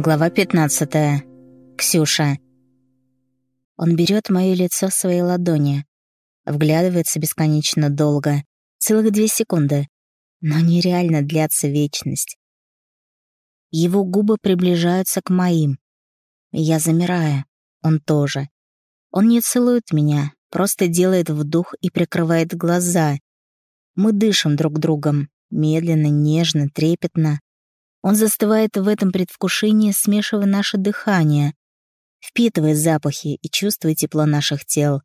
Глава 15. Ксюша. Он берет мое лицо в свои ладони, вглядывается бесконечно долго, целых две секунды, но нереально длятся вечность. Его губы приближаются к моим. Я замираю, он тоже. Он не целует меня, просто делает вдох и прикрывает глаза. Мы дышим друг другом, медленно, нежно, трепетно. Он застывает в этом предвкушении, смешивая наше дыхание, впитывая запахи и чувствуя тепло наших тел,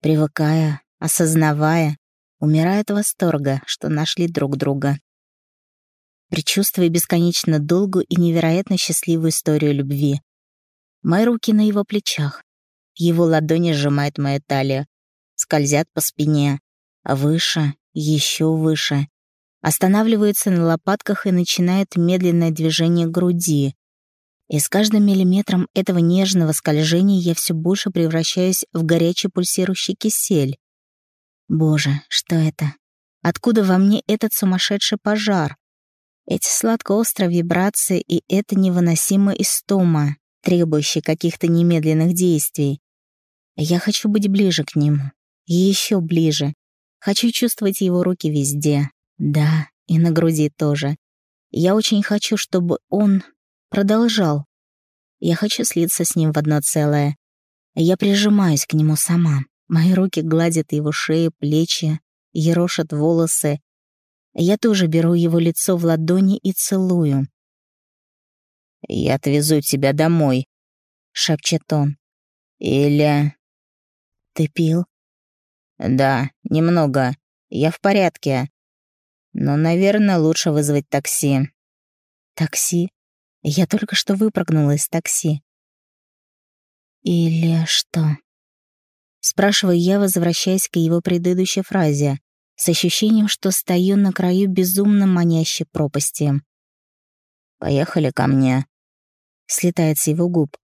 привыкая, осознавая, умирая от восторга, что нашли друг друга. Причувствуя бесконечно долгую и невероятно счастливую историю любви. Мои руки на его плечах. Его ладони сжимают мою талию, скользят по спине, выше, еще выше, останавливается на лопатках и начинает медленное движение груди. И с каждым миллиметром этого нежного скольжения я все больше превращаюсь в горячий пульсирующий кисель. Боже, что это? Откуда во мне этот сумасшедший пожар? Эти сладко-острые вибрации и это невыносимая истома, требующая каких-то немедленных действий. Я хочу быть ближе к нему. Еще ближе. Хочу чувствовать его руки везде, да, и на груди тоже. Я очень хочу, чтобы он продолжал. Я хочу слиться с ним в одно целое. Я прижимаюсь к нему сама. Мои руки гладят его шею, плечи, ерошат волосы. Я тоже беру его лицо в ладони и целую. «Я отвезу тебя домой», — шепчет он. «Или...» «Ты пил?» «Да, немного. Я в порядке. Но, наверное, лучше вызвать такси. Такси? Я только что выпрыгнула из такси. Или что? Спрашиваю я, возвращаясь к его предыдущей фразе, с ощущением, что стою на краю безумно манящей пропасти. «Поехали ко мне», — слетает с его губ.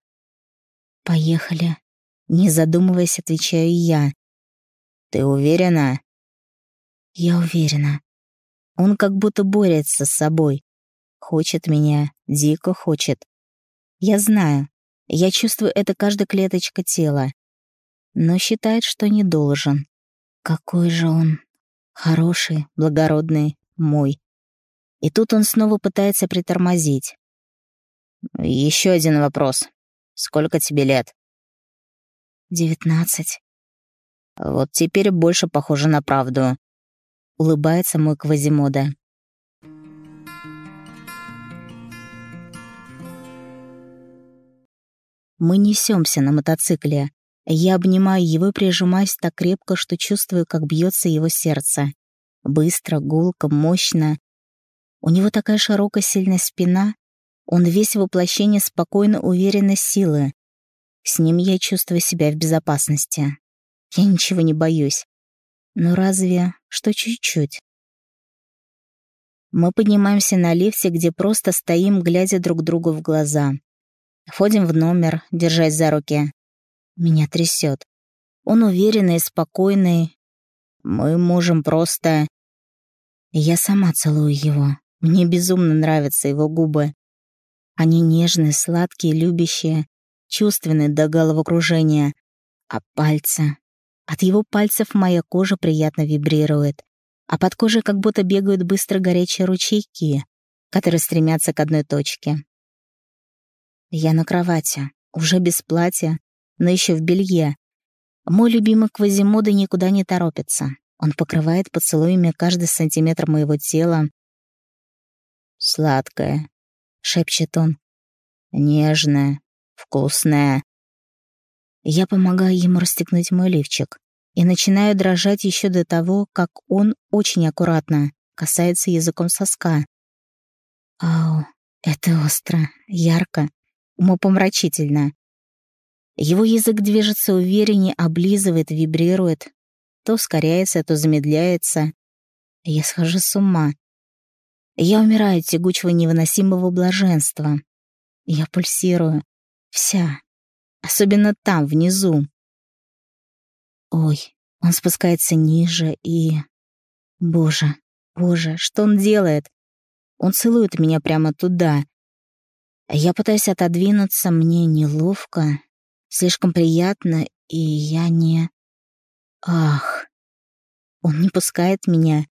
«Поехали», — не задумываясь, отвечаю я. «Ты уверена?» «Я уверена», он как будто борется с собой. Хочет меня, дико хочет. Я знаю, я чувствую это каждой клеточкой тела. Но считает, что не должен. Какой же он хороший, благородный, мой. И тут он снова пытается притормозить. Еще один вопрос. Сколько тебе лет? Девятнадцать. Вот теперь больше похоже на правду улыбается мой Квазимода. Мы несемся на мотоцикле. Я обнимаю его и прижимаюсь так крепко, что чувствую, как бьется его сердце. Быстро, гулко, мощно. У него такая широкая сильная спина. Он весь воплощение спокойно уверенной силы. С ним я чувствую себя в безопасности. Я ничего не боюсь. Но разве что чуть-чуть? Мы поднимаемся на лифте, где просто стоим, глядя друг другу в глаза. Входим в номер, держась за руки. Меня трясет. Он уверенный спокойный. Мы можем просто... Я сама целую его. Мне безумно нравятся его губы. Они нежные, сладкие, любящие, чувственные до головокружения. А пальцы... От его пальцев моя кожа приятно вибрирует, а под кожей как будто бегают быстро горячие ручейки, которые стремятся к одной точке. Я на кровати, уже без платья, но еще в белье. Мой любимый Квазимода никуда не торопится. Он покрывает поцелуями каждый сантиметр моего тела. «Сладкая», — шепчет он. «Нежная, вкусная». Я помогаю ему расстегнуть мой лифчик и начинаю дрожать еще до того, как он очень аккуратно касается языком соска. Ау, это остро, ярко, умопомрачительно. Его язык движется увереннее, облизывает, вибрирует. То ускоряется, то замедляется. Я схожу с ума. Я умираю от тягучего невыносимого блаженства. Я пульсирую. Вся, особенно там, внизу. Ой, он спускается ниже и... Боже, боже, что он делает? Он целует меня прямо туда. Я пытаюсь отодвинуться, мне неловко, слишком приятно, и я не... Ах, он не пускает меня,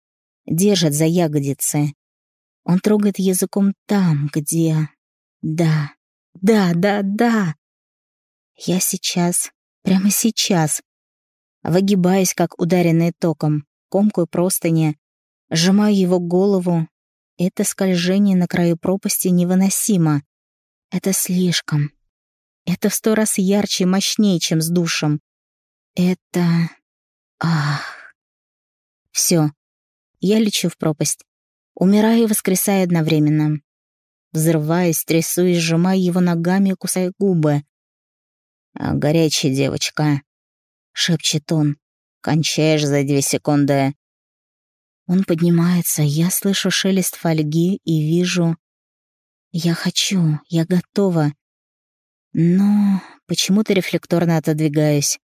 держит за ягодицы. Он трогает языком там, где... Да, да, да, да. Я сейчас, прямо сейчас, выгибаюсь, как ударенный током, комкую простыни, сжимаю его голову. Это скольжение на краю пропасти невыносимо. Это слишком. Это в сто раз ярче и мощнее, чем с душем. Это... Ах. Все. Я лечу в пропасть. Умираю и воскресаю одновременно. Взрываясь, трясусь, сжимаю его ногами и кусаю губы. «А горячая девочка», — шепчет он. «Кончаешь за две секунды». Он поднимается, я слышу шелест фольги и вижу... Я хочу, я готова. Но почему-то рефлекторно отодвигаюсь.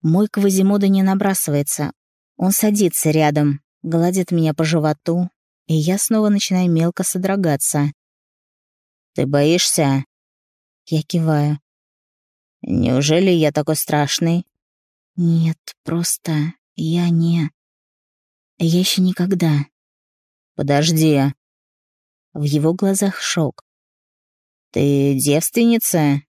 Мой Квазимода не набрасывается. Он садится рядом, гладит меня по животу, и я снова начинаю мелко содрогаться. «Ты боишься?» Я киваю. «Неужели я такой страшный?» «Нет, просто я не...» «Я еще никогда...» «Подожди». В его глазах шок. «Ты девственница?